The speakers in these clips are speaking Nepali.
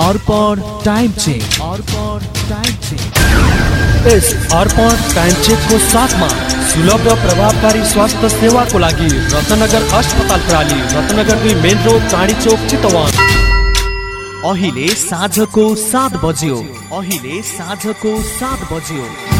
Arpan time check. Arpan time check. Yes Arpan time चेकको साथमा सुलभ र प्रभावकारी स्वास्थ्य सेवाको लागि रत्नगर अस्पताल प्राली रत्नगर दुई मेन रोड चाँडी चोक चितवन। अहिले साँझको सात बज्यो। अहिले साँझको सात बज्यो।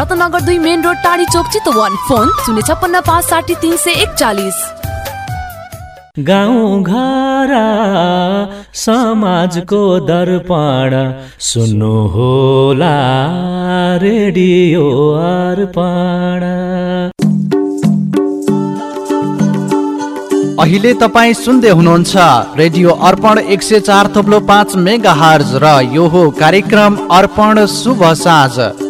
रत्नगर दुई मेन रोड टाढी चोक चितवन। फोन शून्य छप्पन्न पाँच साठी तिन सय एकचालिस। गाउँ घर समाजको दर्पण सुन्नु होला रेडियो अर्पण। अहिले तपाईँ सुन्दै हुनुहुन्छ रेडियो अर्पण एक सय चार थप्लो पाँच मेगा हर्ज र यो हो कार्यक्रम अर्पण शुभ साँझ।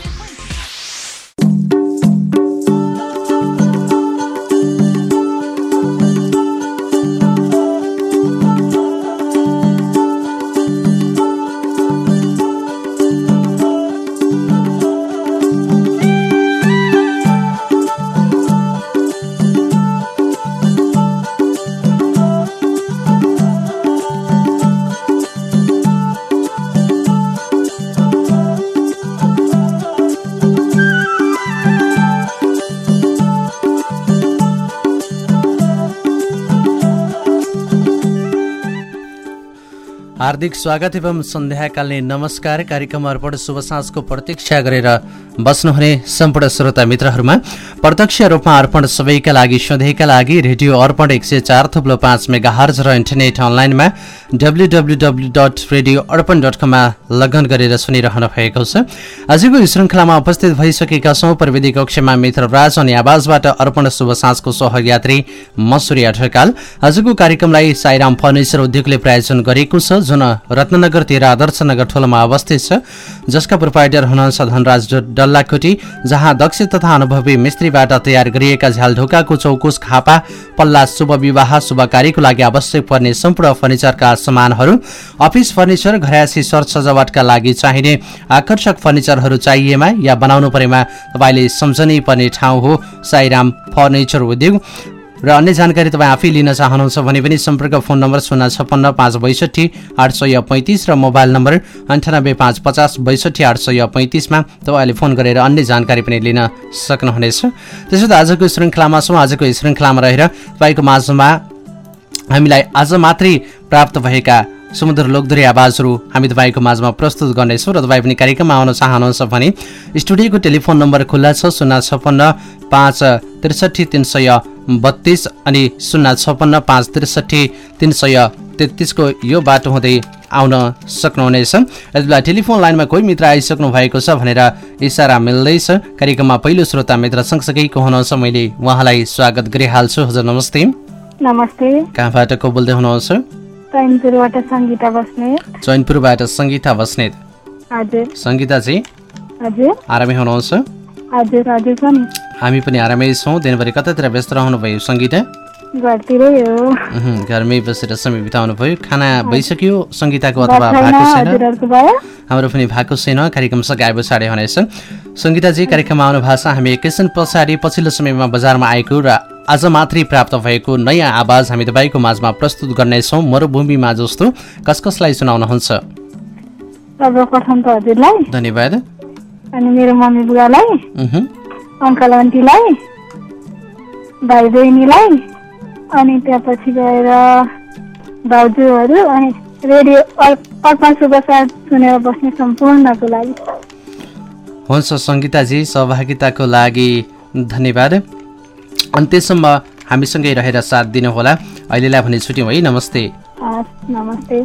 हार्दिक स्वागत एवं सन्ध्याकालीन नमस्कार। कार्यक्रम अर्पण शुभ साँझको प्रतीक्षा गरेर बस्नुहुने सम्पूर्ण श्रोता मित्रहरूमा। प्रत्यक्ष रूपमा अर्पण सबैका लागि सधैँका लागि रेडियो अर्पण एक सय चार थुप्लो पाँच मेगा हर्ज र इन्टरनेट अनलाइनमा W W W dot radio Arpan dot कममा लगन गरेर सुनिरहनु भएको छ। आजको श्रृङ्खलामा उपस्थित भइसकेका छौँ प्रविधि कक्षमा मित्र राज अनि आवाजबाट अर्पण शुभ साँझको सहयात्री मसुरी ढकाल आजको कार्यक्रमलाई साईराम फर्निचर उद्योगले प्रायोजन गरेको छ जुन रत्नगर तेह्र आदर्श नगर ठोलोमा अवस्थित छ जसका प्रोपाइटर हुनुहुन्छ धनराज डल्लाकोटी जहाँ दक्ष तथा अनुभवी मिस्त्रीबाट तयार गरिएका झ्याल ढोकाको चौकुस खापा पल्ला शुभ विवाह शुभ कार्यको लागि आवश्यक पर्ने सम्पूर्ण फर्निचरका सामानहरू अफिस फर्निचर घरासी सर सजावटका लागि चाहिने आकर्षक फर्निचरहरू चाहिएमा या बनाउनु परेमा तपाईँले सम्झनै पर्ने ठाउँ हो। साईराम फर्निचर उद्योग। र अन्य जानकारी तपाईँ आफै लिन चाहनुहुन्छ भने पनि सम्पर्क फोन नम्बर शून्य छप्पन्न पाँच बैसठी आठ सय पैँतिस र मोबाइल नम्बर अन्ठानब्बे पाँच पचास बैसठी आठ सय पैँतिसमा तपाईँले फोन गरेर अन्य जानकारी पनि लिन सक्नुहुनेछ। त्यसो त आजको श्रृङ्खलामा छौँ। आजको श्रृङ्खलामा रहेर तपाईँको माझमा हामीलाई आज मात्रै प्राप्त भएका सुमधुर लोकधुरी आवाजहरू हामी तपाईँको माझमा प्रस्तुत गर्नेछौँ र तपाईँ पनि कार्यक्रममा आउन चाहनुहुन्छ भने स्टुडियोको टेलिफोन नम्बर खुल्ला छ शून्य छप्पन्न पाँच त्रिसठी तिन सय बत्तिस अनि शून्य छप्पन्न पाँच त्रिसठी तिन सय तेत्तिसको यो बाटो हुँदै आउन सक्नुहुनेछ। यति बेला टेलिफोन लाइनमा कोही मित्र आइसक्नु भएको छ भनेर इसारा मिल्दैछ। कार्यक्रममा पहिलो श्रोता मित्र सँगसँगै को हुनुहुन्छ। मैले उहाँलाई स्वागत गरिहाल्छु। हजुर नमस्ते। नमस्ते। कहाँबाट को बोल्दै हुनुहुन्छ? चैनपुरबाट सङ्गीता बस्ने चैनपुरबाट सङ्गीता बस्नेत। हजुर। सङ्गीताजी हजुर। आरामै हुनुहुन्छ? हजुर हजुर छ नि हामी पनि आरामै छौँ। दिनभरि कतातिर व्यस्त रहनुभयो सङ्गीता? घरतिरै हो घरमै बसेर समय बिताउनु भयो। खाना भइसक्यो सङ्गीताको अथवा भएको छैन? हाम्रो पनि भएको छैन। कार्यक्रम सघाए पछाडि हुनेछ सङ्गीताजी कार्यक्रममा आउनु भएको छ हामी एकैछिन पछाडि पछिल्लो समयमा बजारमा आएको र आज मात्रै प्राप्त भएको नयाँ आवाज हामी तपाईँको माझमा प्रस्तुत गर्नेछौँ। मरुभूमिमा जस्तो कस कसलाई सुनाउनुहुन्छ? सर्वप्रथम त हजुरलाई। धन्यवाद। अनि मेरो मम्मी बुवालाई उहुँ, अङ्कल आन्टीलाई भाइ बहिनीलाई अनि त्यसपछि गएर भाउजूहरू अनि रेडियो अर- अर्पण सुबसार सुनेर बस्ने सम्पूर्णको लागि। हुन्छ सङ्गीताजी सहभागिताको लागि धन्यवाद। अन्त्यसम्म हामीसँगै रहेर साथ दिनुहोला। अहिलेलाई भने छुट्यौँ है नमस्ते।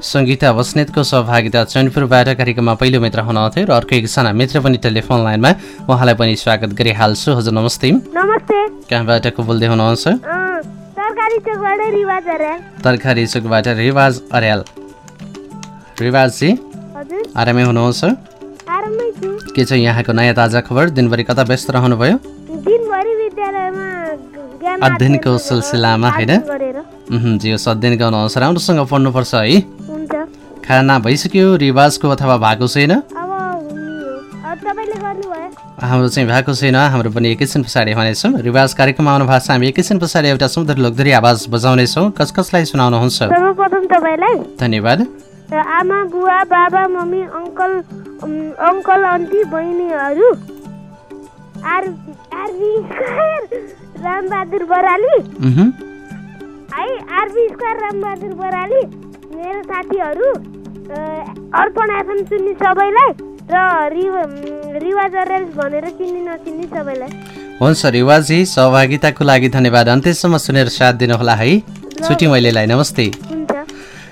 सङ्गीता बस्नेतको सहभागिता चैनपुरबाट कार्यक्रममा पहिलो मित्र हुनुहुन्थ्यो र अर्को एकजना मित्र पनि टेलिफोन लाइनमा। उहाँलाई पनि स्वागत गरिहाल्छु। हजुर नमस्ते। कहाँबाट को बोल्दै हुनुहुन्छ रिवाज तरकारी चोकबाट रिवाज अर्याल रिवाजजी हजुर। आरामै हुनुहुन्छ? के छ यहाँको नयाँ ताजा खबर? दिनभरि कता व्यस्त रहनुभयो? दिनभरि विद्यालयमा ज्ञान अध्ययनको सिलसिलामा होइन जी होस् अध्ययन गर्नुहोस् राम्रोसँग पढ्नुपर्छ है खाना भइसक्यो रिवाजको अथवा भएको छैन हाम्रो चाहिँ भएको छैन हाम्रो पनि एकैछिन पछाडि हुनेछौँ रिवाज कार्यक्रममा आउनु भएको छ हामी एकैछिन पछाडि एउटा सुन्दर लोकधरी आवाज बजाउनेछौँ कस कसलाई सुनाउनुहुन्छ धन्यवाद आमा बुवा बाबा मम्मी अङ्कल अङ्कल आन्टी बहिनीहरू रामबहादुर बराली उहुँ, है आरबी स्क्वायर रामबहादुर बराली मेरो साथीहरू अर्पण एफएम सुन्ने सबैलाई र रिव रिवाज रेल्स भनेर चिन्ने नचिन्ने सबैलाई। हुन्छ रिवाजी सहभागिताको लागि धन्यवाद। अन्त्यसम्म सुनेर साथ दिनुहोला है। छुट्टी मैलेलाई नमस्ते।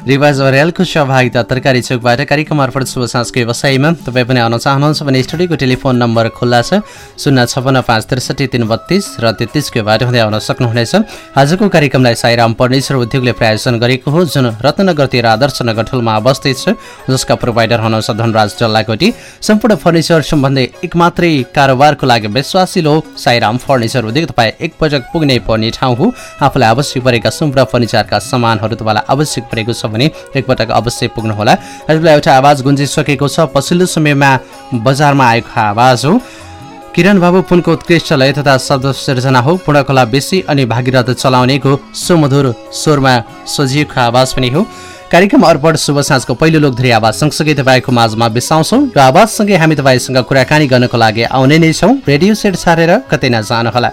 रिवाज अर्यालको सहभागिता तरकारी चोकबाट कार्यक्रम अर्पण शुभ साँझको व्यवसायमा। तपाईँ पनि आउन चाहनुहुन्छ भने स्टुडियोको टेलिफोन नम्बर खुल्ला छ शून्य छपन्न पाँच त्रिसठी तिन बत्तिस र तेत्तिसको बाटो हुँदै आउन सक्नुहुनेछ। आजको कार्यक्रमलाई साईराम फर्निचर उद्योगले प्रायोजन गरेको हो जुन रत्नगरतिर आदर्श नगर ठुलमा अवस्थित छ जसका प्रोभाइडर हुनुहुन्छ धनराज जल्लाकोटी। सम्पूर्ण फर्निचर सम्बन्धी एक मात्रै कारोबारको लागि विश्वासिलो साईराम फर्निचर उद्योग। तपाईँ एकपटक पुग्नै पर्ने ठाउँ हो। आफूलाई आवश्यक परेका सम्पूर्ण फर्निचरका सामानहरू तपाईँलाई आवश्यक परेको छ। भने एकपटक अवश्य पुग्नुहोला। यसलाई एउटा आवाज गुन्जिसकेको छ पछिल्लो समयमा बजारमा आएको आवाज हो। किरण बाबु पुनको उत्कृष्ट लय तथा शब्द सिर्जना हो पूर्णकला बेसी अनि भागीरथ चलाउनेको सुमधुर स्वरमा सजिएको आवाज पनि हो। कार्यक्रम अर्पण शुभ साँझको पहिलो लोकधरी आवाज सँगसँगै तपाईँको माझमा बिसाउँछौँ र आवाजसँगै हामी तपाईँसँग कुराकानी गर्नको लागि आउने नै छौँ। रेडियो सेट छाडेर कतै नजानुहोला।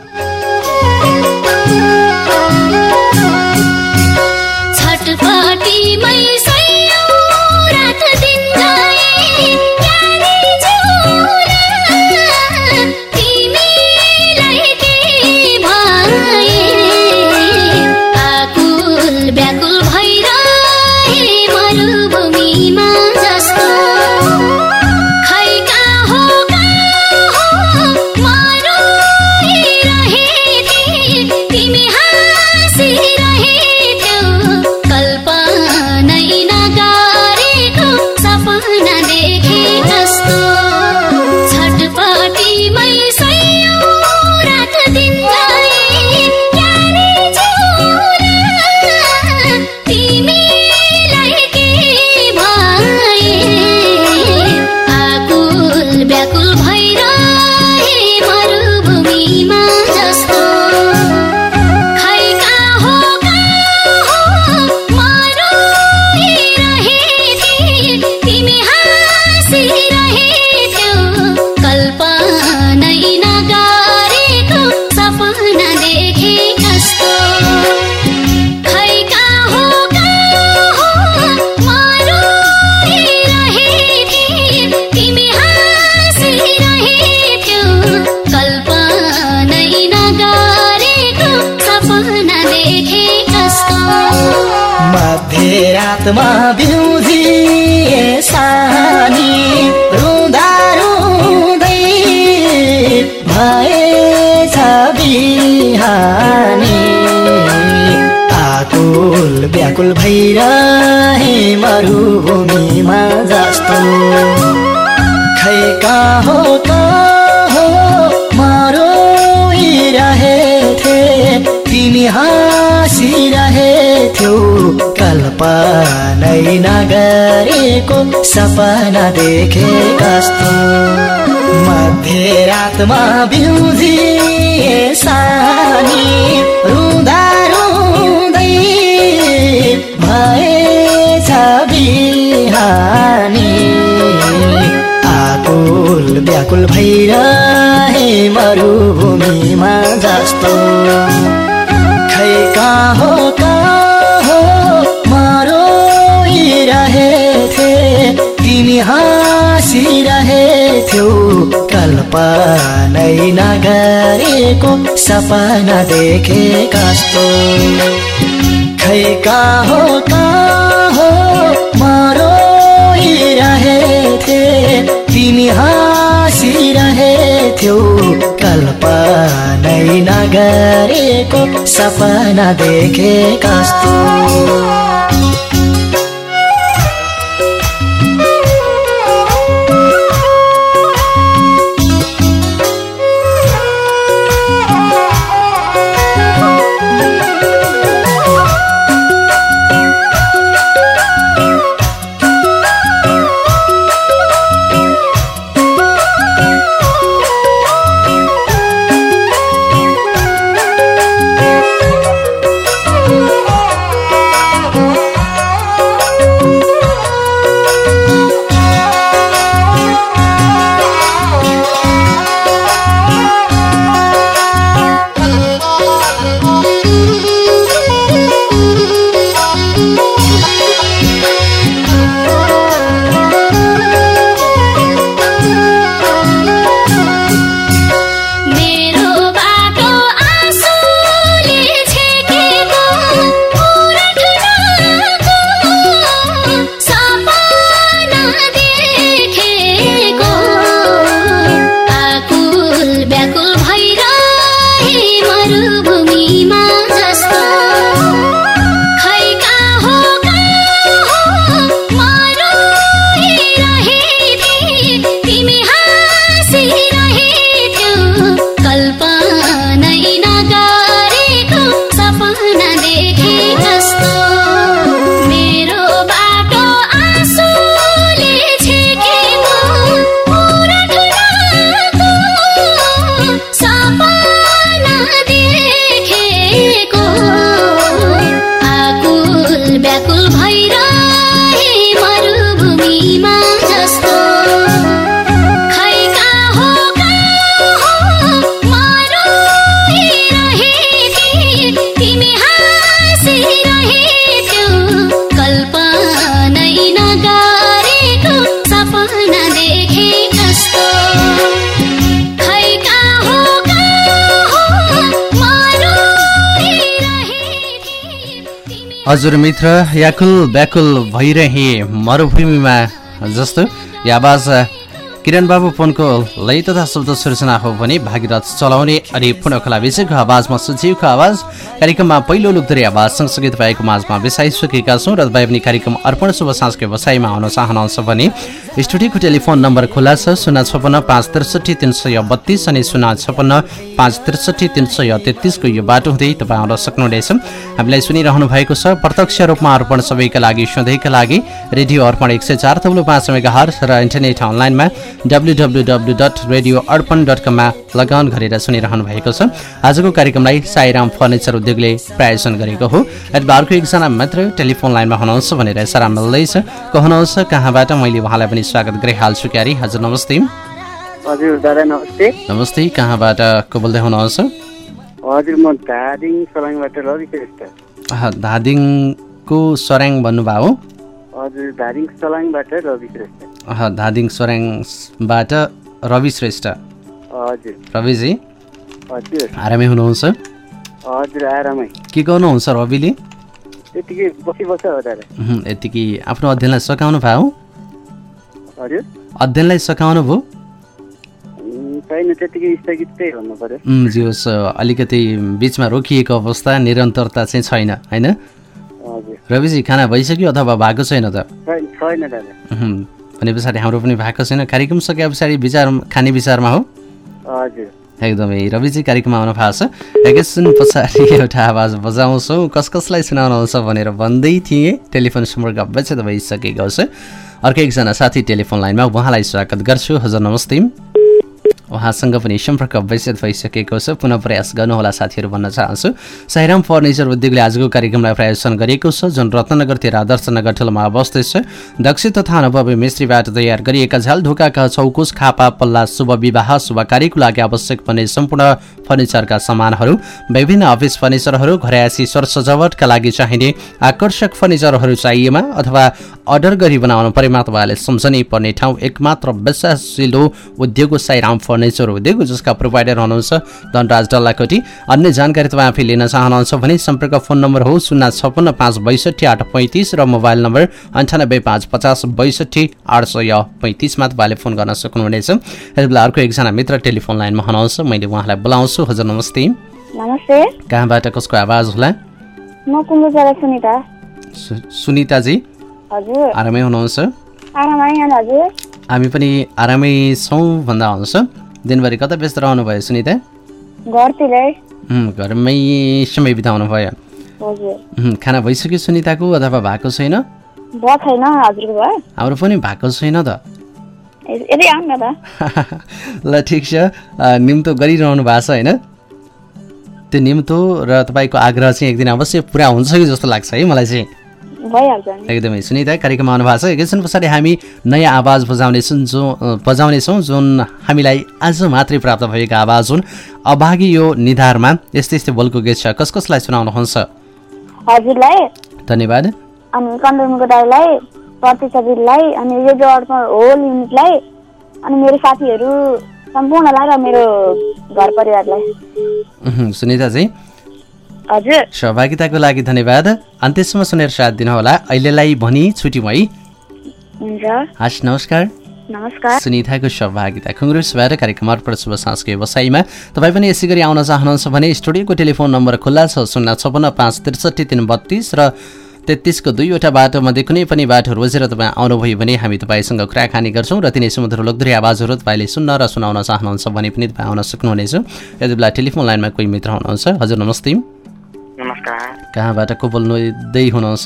भइरहे मरुभूमिमा जस्तो। खै कहाँ हो कहाँ हो मरोइरहेथे तिमी हाँसिरहेथ्यौ कल्पनै नगरेको सपना देखे कस्तो। मध्यरातमा बिउजिए सानी रुँदा रुँदै भएछ बिहानी। आकुल व्याकुल भइरहे मरुभूमिमा जस्तो। खै कहाँ हो कहाँ हो मरोइरहेथे तिमी हाँसिरहेथ्यौ कल्पनै नगरेको सपना देखे कस्तो खै कहाँ हो? कहाँ हो मरोइरहेथे तिमी हाँसिरहेथ्यौ। कल्पनै नगरेको सपना देखे कस्तो हजुर मित्र याकुल व्याकुल भइरहे मरुभूमिमा जस्तो। यो आवाज किरण बाबु फोनको लय तथा शब्द सृजना हो भने भागीरथ चलाउने अनि पुनखला विषयको आवाजमा सुझिएको आवाज कार्यक्रममा पहिलो लुक्दरी आवाज सँगसँगै तपाईँको माझमा बिसाइसकेका छौँ र तपाईँ पनि कार्यक्रम अर्पण शुभ साँझको व्यवसायमा आउन चाहनुहुन्छ भने स्टुडियोको टेलिफोन नम्बर खुला छ शून्य छपन्न पाँच त्रिसठी तिन सय बत्तिस अनि शून्य छपन्न पाँच त्रिसठी तिन सय तेत्तिसको यो बाटो हुँदै तपाईँ आउन सक्नुहुनेछ। हामीलाई सुनिरहनु भएको छ प्रत्यक्ष रूपमा अर्पण सबैका लागि सधैँका लागि रेडियो अर्पण एक सय चार तब्लु पाँच मेगा हर्स र इन्टरनेट अनलाइनमा W W W dot radio Arpan dot कममा लगन गरेर सुनिरहनु भएको छ। आजको कार्यक्रमलाई साईराम फर्निचर उद्योगले प्रायोजन गरेको हो। एडबारको एकजना मात्र टेलिफोन लाइनमा हुनुहुन्छ भनेर इसारा मिल्दैछ। को हुनुहुन्छ कहाँबाट? मैले उहाँलाई पनि स्वागत गरिहाल्छु क्यारी। हजुर नमस्ते। हजुर दादा नमस्ते। नमस्ते। कहाँबाट को बोल्दै हुनुहुन्छ? हजुर म धादिङ सलाङबाट रवि श्रेष्ठ। आह, धादिङको सऱ्याङ भन्नुभयो। हजुर धादिङ सलाङबाट रवि श्रेष्ठ। धादिङ सोऱ्याङबाट रवि श्रेष्ठ। हजुर। रविजी? आरामै हुनुहुन्छ? हजुर आरामै। के गर्नुहुन्छ रविले? यतिकै आफ्नो अध्ययनलाई सकाउनु भयो? अध्ययनलाई सकाउनु भयो? जे होस् अलिकति बिचमा रोकिएको अवस्था निरन्तरता चाहिँ छैन होइन? रविजी खाना भइसक्यो अथवा भएको छैन त? भने पछाडि हाम्रो पनि भएको छैन कार्यक्रम सके पछाडि विचार खाने विचारमा हो एकदमै रविजी कार्यक्रममा आउनु भएको छ एकैछिन पछाडि एउटा आवाज बजाउँछौँ कस कसलाई सुनाउनुहुन्छ भनेर भन्दै थिएँ टेलिफोन सम्पर्क अवश्य त भइसकेको छ अर्को एकजना साथी टेलिफोन लाइनमा उहाँलाई स्वागत गर्छु हजुर नमस्ते उहाँसँग पनि सम्पर्क अवश्य भइसकेको छ। पुनः प्रयास गर्नुहोला साथीहरू भन्न चाहन्छु। साइराम फर्निचर उद्योगले आजको कार्यक्रमलाई प्रायोजन गरिएको छ जुन रत्नगरतिर आदर्श नगर ठुलोमा अवस्थित छ। दक्ष तथा अनुभवी मिस्त्रीबाट तयार गरिएका झ्याल ढोकाका चौकुस खापा पल्ला शुभ विवाह शुभ कार्यको लागि आवश्यक पर्ने सम्पूर्ण फर्निचरका सामानहरू विभिन्न अफिस फर्निचरहरू घरयासी स्वर सजावटका लागि चाहिने आकर्षक फर्निचरहरू चाहिएमा अथवा अर्डर गरी बनाउनु परेमा तपाईँहरूले सम्झनै पर्ने ठाउँ एकमात्र विश्वासिलो उद्योग साईराम फर्निचर। उद्योग जसका प्रोभाइडर हुनुहुन्छ धनराज डल्लाकोटी। अन्य जानकारी तपाईँ आफै लिन चाहनुहुन्छ भने सम्पर्क फोन नम्बर हो शून्य छपन्न पाँच बैसठी आठ पैँतिस र मोबाइल नम्बर अन्ठानब्बे पाँच पचास बैसठी आठ सय पैँतिसमा तपाईँले फोन गर्न सक्नुहुनेछ। यति बेला अर्को एकजना मित्र टेलिफोन लाइनमा हुनुहुन्छ मैले उहाँलाई बोलाउँछु। हजुर नमस्ते। नमस्ते। कहाँबाट कसको आवाज होला? म सुनिता। सुनिताजी। हजुर। आरामै हुनुहुन्छ? आरामै हजुर। हामी पनि आरामै छौँ भन्दा हुन्छ। दिनभरि कता व्यस्त रहनुभयो सुनिता? घरतिरै। उम्, घरमै समय बिताउनु भयो। खाना भइसक्यो सुनिताको अथवा भएको छैन? भयो भयो। हाम्रो पनि भएको छैन त। ल ठिक छ। निम्तो गरिरहनु भएको छ होइन? त्यो निम्तो र तपाईँको आग्रह चाहिँ एक दिन अवश्य पुरा हुन्छ कि जस्तो लाग्छ है मलाई चाहिँ। एकदमै सुनिता कार्यक्रममा आउनु भएको छ एकैछिन पछाडि हामी नयाँ आवाज बजाउनेछौँ जो बजाउनेछौँ जुन हामीलाई आज मात्रै प्राप्त भएको आवाज हुन्। अभागी यो निधारमा यस्तै यस्तै बोलको गीत छ। कस कसलाई सुनाउनुहुन्छ? हजुरलाई धन्यवाद। अनि कन्दनको दाईलाई प्रतीक्षा दिदीलाई अनि रेडियो अर्पण होल युनिटलाई अनि मेरो साथीहरू सम्पूर्णलाई र मेरो घर परिवारलाई। सुनिता चाहिँ हजुर। सहभागिताको लागि धन्यवाद। अन्त्यसम्म सुनेर साथ दिनुहोला। अहिलेलाई भनी है। हुन्छ। हस् नमस्कार। नमस्कार। सुनिताको सहभागिता। खुङ्ग्रुसबाट कार्यक्रम अर्पण शुभ सांस्कृतिक व्यवसायमा तपाईँ पनि यसै गरी आउन चाहनुहुन्छ भने स्टुडियोको टेलिफोन नम्बर खुल्ला छ शून्य छपन्न पाँच त्रिसठी तिन बत्तिस र तेत्तिसको दुईवटा बाटोमध्ये कुनै पनि बाटो रोजेर तपाईँ आउनुभयो भने हामी तपाईँसँग कुराकानी गर्छौँ र तिनै सुमधुर लोकधुरी आवाजहरू तपाईँले सुन्न र सुनाउन चाहनुहुन्छ भने पनि तपाईँ आउन सक्नुहुनेछ। यति बेला टेलिफोन लाइनमा कोही मित्र हुनुहुन्छ। हजुर नमस्ते। नमस्कार। कहाँबाट को बोल्नुहुँदै हुनुहुन्छ?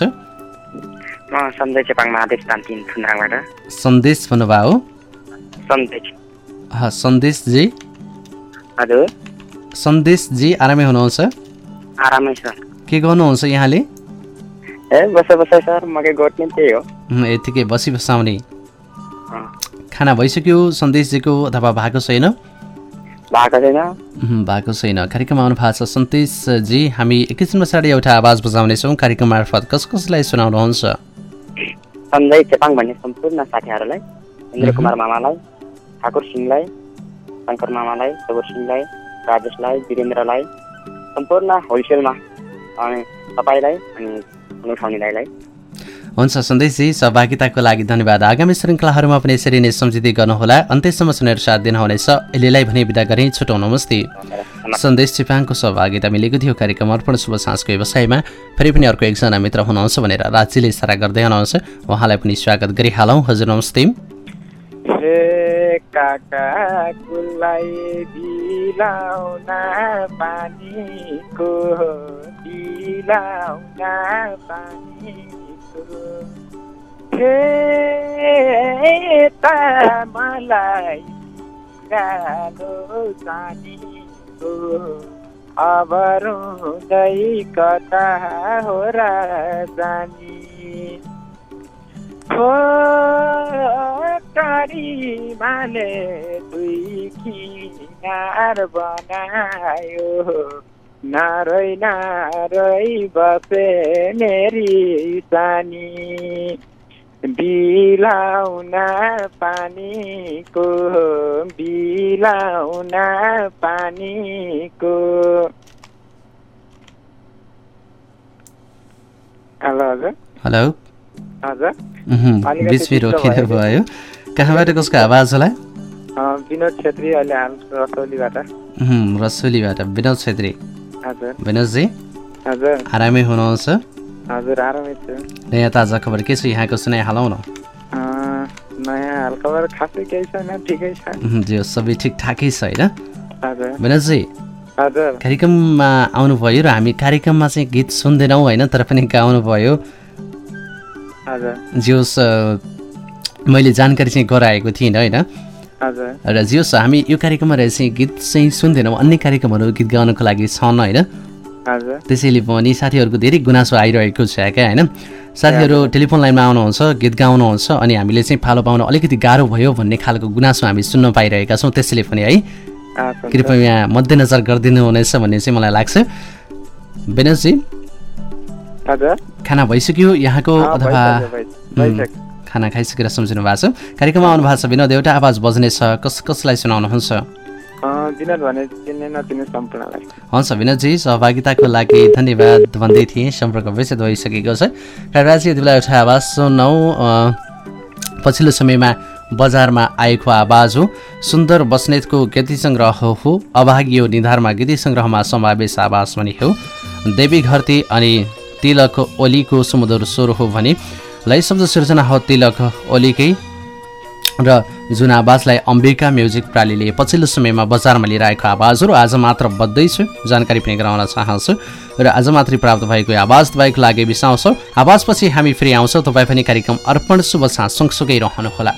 म सन्जय चेपाङ महादेव तिन थुन्द्राङबाट सन्देश भन्नुभयो हो? सन्देश। सन्देशजी। हजुर। सन्देशजी आरामै हुनुहुन्छ? आरामै छ। के गर्नुहुन्छ यहाँले? ए बस बस सर मकै गोठ्ने त्यही हो। यत्तिकै बसी बसाउने। खाना भइसक्यो सन्देशजीको अथवा भएको छैन? भएको छैन। उम्, भएको छैन। कार्यक्रम आउनु भएको छ सन्देशजी हामी एकैछिन पछाडि एउटा आवाज बजाउनेछौँ। कार्यक्रम मार्फत कस कसलाई सुनाउनुहुन्छ? सन्जय चेपाङ भन्ने सम्पूर्ण साथीहरूलाई इन्द्र कुमार मामालाई ठाकुर सिंहलाई शङ्कर मामालाई सगुर सिंहलाई राजेशलाई वीरेन्द्रलाई सम्पूर्ण होलसेलमा अनि तपाईँलाई अनि उठाउने दाईलाई हुन्छ सन्देशजी सहभागिताको लागि धन्यवाद। आगामी श्रृङ्खलाहरूमा पनि यसरी नै सम्झिँदै गर्नुहोला। अन्त्यसम्म सुनेर साथ दिनुहुनेछ। अहिलेलाई भने बिदा गरेँ। छुटौँ नमस्ते सन्देश चिपाङको सहभागिता मिलेको थियो। कार्यक्रम अर्पण शुभ साँझको व्यवसायमा। फेरि पनि अर्को एकजना मित्र हुनुहुन्छ भनेर राज्यले इसारा गर्दै हुनुहुन्छ। उहाँलाई पनि स्वागत गरिहालौँ। हजुर नमस्ते। पानीको मलाई गालो जानीको अब रुँदै कता हो र जानी करिमाले दुई किनार बनायो। नारै नारै बसे मेरी सानी बिलाउन पानीको बिलाउन पानीको। हेलो हजुर। हेलो। हजुर। ढिलो रोकिनु भयो। कहाँबाट कसको आवाज होला? विनोद छेत्री अहिले हाल रसौलीबाट। रसुलीबाट। विनोद छेत्री। हजुर। विनोदजी हजुर। आरामै हुनुहुन्छ? हजुर आरामै छु। नयाँ ताजा खबर के छ? यहाँको सुनाइ हालौँ न। नयाँ हालखबर खासै केही छैन ठिकै छ। उहुँ, जो सबै ठिकठाकै छ होइन? हजुर। कार्यक्रममा आउनुभयो र हामी कार्यक्रममा चाहिँ गीत सुन्दैनौँ होइन? तर पनि गाउनुभयो। जियोस् मैले जानकारी चाहिँ गराएको थिइनँ होइन? र जियोस् हामी यो कार्यक्रममा चाहिँ गीत चाहिँ सुन्दैनौँ अन्य कार्यक्रमहरू गीत गाउनको लागि छन् होइन? त्यसैले पनि साथीहरूको धेरै गुनासो आइरहेको छ क्या होइन? साथीहरू टेलिफोन लाइनमा आउनुहुन्छ गीत गाउनुहुन्छ अनि हामीले चाहिँ फालो पाउन अलिकति गाह्रो भयो भन्ने खालको गुनासो हामी सुन्न पाइरहेका छौँ त्यसैले पनि है। कृपया मध्यनजर गरिदिनु हुनेछ भन्ने चाहिँ मलाई लाग्छ। हजुर। खाना भइसक्यो यहाँको अथवा। खाना खाइसकेर सम्झिनु भएको छ। कार्यक्रममा आउनु भएको छ विनोद एउटा आवाज बज्नेछ। कस कसलाई सुनाउनुहुन्छ? हुन्छ विनोदजी सहभागिताको लागि धन्यवाद भन्दै थिएँ। सम्पर्क विच्छेद भइसकेको छ। राजी यति बेला एउटा आवाज सुनौ पछिल्लो समयमा बजारमा आएको आवाज हो। सुन्दर बस्नेतको गीति सङ्ग्रह हो। अभागियो निधारमा गीति सङ्ग्रहमा समावेश आवाज पनि हो। देवी घरती अनि तिलक ओलीको सुमधुर स्वर हो भने लय शब्द सृजना हो तिलक ओलीकै। र जुन आवाजलाई अम्बिका म्युजिक प्रालीले पछिल्लो समयमा बजारमा लिएर आएको आवाजहरू आज मात्र बज्दैछु। जानकारी पनि गराउन चाहन्छु र आज मात्रै प्राप्त भएको आवाज तपाईँको लागि बिसाउँछौँ। आवाजपछि हामी फेरि आउँछौँ। तपाईँ पनि कार्यक्रम अर्पण शुभ साँझ सँगसँगै रहनुहोला।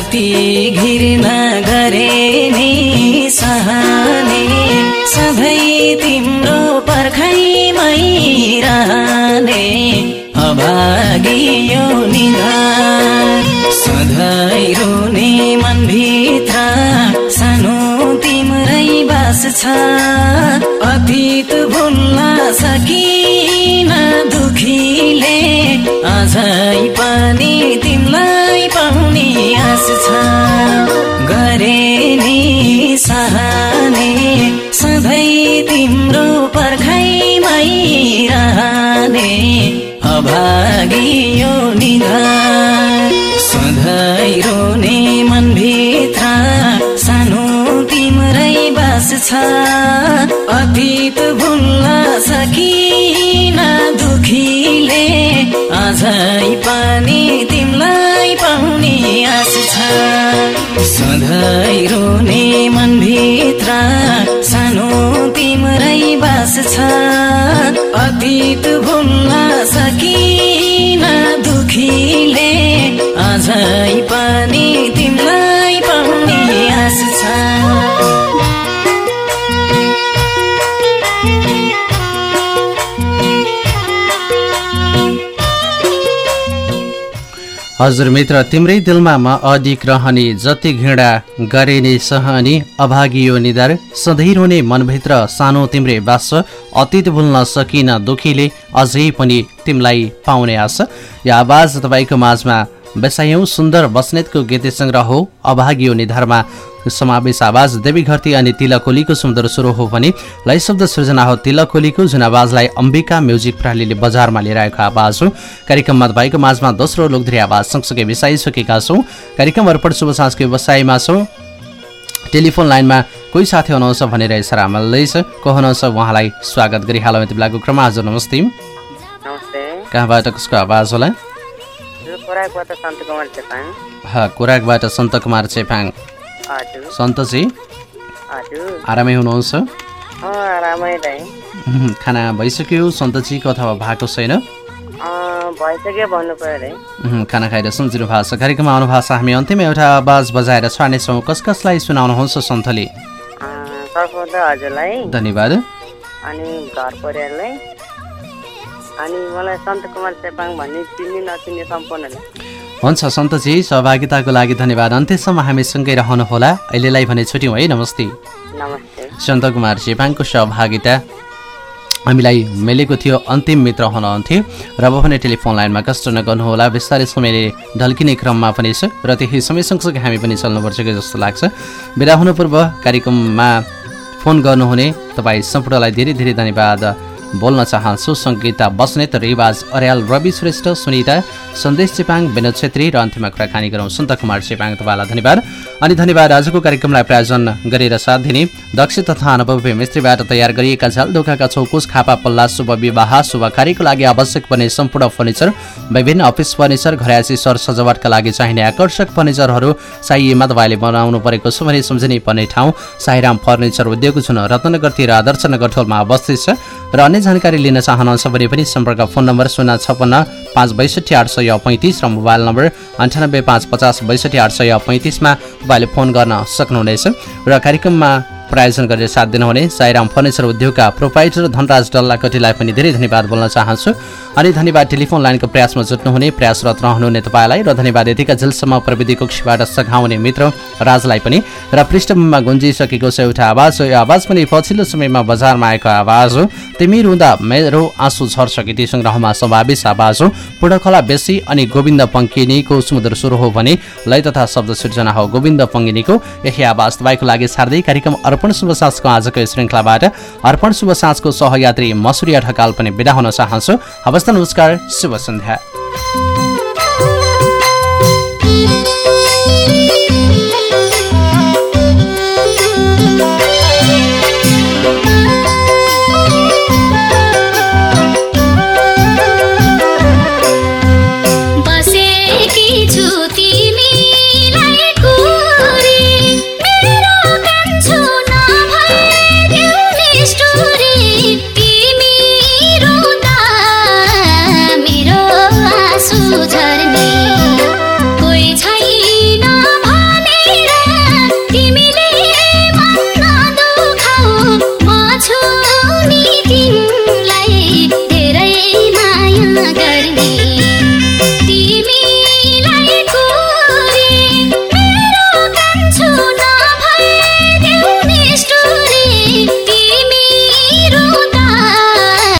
जति घिर्ना गरे नि सहने। सधैँ तिम्रो पर्खाइमै रहने। अभागी यो निधार सधैँ रोने मनभित्र सानो तिम्रै बास छ। अतीत भुल्न सकिन दुखीले। अझै छ गरे नि सहने सधैँ तिम्रो पर्खाइमै रहने अभागी यो निधार सधैँ रोने मनभित्र सानो तिम्रै बास छ अतीत भुल्न सकिन सधैँ रोने मनभित्र सानो तिम्रै बास छ। अतीत भुल्न सकिन दुखीले अझै हजुर मित्र तिम्रै दिलमा म अधिक रहने जति घृणा गरे नि सहने अभागी यो निधार। सधैँ रुने मनभित्र सानो तिम्रै बास अतीत भुल्न सकिन दुखीले अझै पनि तिमीलाई पाउने आशा। यो आवाज तपाईँको माझमा बेसायौँ सुन्दर बस्नेतको गीत सङ्ग्रह हो। अभागी यो निधारमा समावेश आवाज देवी घरती अनि तिलकोलीको सुन्दर सुरु हो भने लय शब्द सृजना हो। तिलकोलीको जुन आवाजलाई अम्बिका म्युजिक प्रणालीले बजारमा लिएर आएको आवाज हो। कार्यक्रममा तपाईँको माझमा दोस्रो लोकधरी आवाज सँगसँगै बिसाइसकेका छौँ। कार्यक्रम अर्पण शुभ साँझको व्यवसायमा छौँ। टेलिफोन लाइनमा कोही साथी हुनुहुन्छ भनेर इसारा मिल्दैछ को हुनुहुन्छ उहाँलाई स्वागत गरिहालौँ यति बेलाको क्रम हजुर नमस्ते। कहाँबाट कसको आवाज होला? खोराकबाट सन्त कुमार चेपाङ। हा कोराकबाट सन्त कुमार चेपाङ सन्तजी आरामै हुनुहुन्छ खाना भइसक्यो। सन्तजीको अथवा भएको छैन? खाना खाएर सम्झिनु भएको छ कार्यक्रममा आउनु भएको छ हामी अन्त्यमा एउटा आवाज बजाएर छाड्नेछौँ। कस कसलाई सुनाउनुहुन्छ सन्तले धन्यवाद। अनि घर परिवारलाई। अनि मलाई सन्त कुमार चेपाङ भन्ने चिन्ने नचिन्ने सम्पूर्णलाई हुन्छ सन्तजी सहभागिताको लागि धन्यवाद। अन्त्यसम्म हामीसँगै रहनुहोला। अहिलेलाई भने छुट्यौँ है नमस्ते। नमस्ते। सन्त कुमार चेपाङको सहभागिता हामीलाई मिलेको थियो। अन्तिम मित्र हुनुहुन्थ्यो र अब भने टेलिफोन लाइनमा कष्ट नगर्नुहोला। बिस्तारै समयले ढल्किने क्रममा पनि छ र त्यही समय सँगसँगै हामी पनि चल्नुपर्छ कि जस्तो लाग्छ। बिदा हुनु पूर्व कार्यक्रममा फोन गर्नुहुने तपाईँ सम्पूर्णलाई धेरै धेरै धन्यवाद। बोल्न चाहन्छु सङ्गीता बस्नेत रिवाज अर्याल रवि श्रेष्ठ सुनिता सन्देश चेपाङ विनोद छेत्री र अन्तिममा कुराकानी गरौँ। सन्त कुमार चेपाङ तपाईँलाई धन्यवाद। अनि धन्यवाद आजको कार्यक्रमलाई प्रायोजन गरेर साथ दिने दक्ष तथा अनुभवी मिस्त्रीबाट तयार गरिएका झ्याल ढोकाका चौकुस खापा पल्ला शुभ विवाह शुभ कार्यको लागि आवश्यक पर्ने सम्पूर्ण फर्निचर विभिन्न अफिस फर्निचर घरयासी सर सजावटका लागि चाहिने आकर्षक फर्निचरहरू साइएमा तपाईँले बनाउनु परेको छ भने सम्झिनै पर्ने ठाउँ। साईराम फर्निचर उद्योग जुन रत्नगर र आदर्श नगर टोलमा अवस्थित छ। र अन्य जानकारी लिन चाहनुहुन्छ भने पनि सम्पर्क फोन नम्बर शून्य छप्पन्न पाँच बैसठी आठ सय पैँतिस र मोबाइल नम्बर अन्ठानब्बे पाँच पचास बैसठी आठ सय पैँतिसमा तपाईँले फोन गर्न सक्नुहुनेछ। र कार्यक्रममा प्रायोजन गरेर साथ दिनुहुने साईराम फर्निचर उद्योगका प्रोपाइटर धनराज डल्लाकटीलाई पनि धेरै धन्यवाद बोल्न चाहन्छु। अनि धन्यवाद टेलिफोन लाइनको प्रयासमा जुट्नुहुने प्रयासरत रहनुहुने तपाईँलाई र धन्यवाद यतिका जेलसम्म प्रविधि कक्षबाट सघाउने मित्र राजलाई पनि र पृष्ठभूमिमा गुन्जिसकेको छ एउटा आवाज हो यो आवाज पनि पछिल्लो समयमा बजारमा आएको आवाज हो। तिमी रुँदा मेरो आँसु झर्छ गीत सङ्ग्रहमा समावेश आवाज हो। पूर्णकला बेसी अनि गोविन्द पङ्किनीको सुमधुर सुरु हो भने लय तथा शब्द सृजना हो। गोविन्द पङ्गिनीको यही आवाज तपाईँको लागि सार्दै कार्यक्रम अर्पण शुभ साँझको आजको श्रृङ्खलाबाट अर्पण शुभ साँझको सहयात्री मसुरिया ढकाल पनि बिदा हुन चाहन्छु। हवस् नमस्कार शुभ सन्ध्या।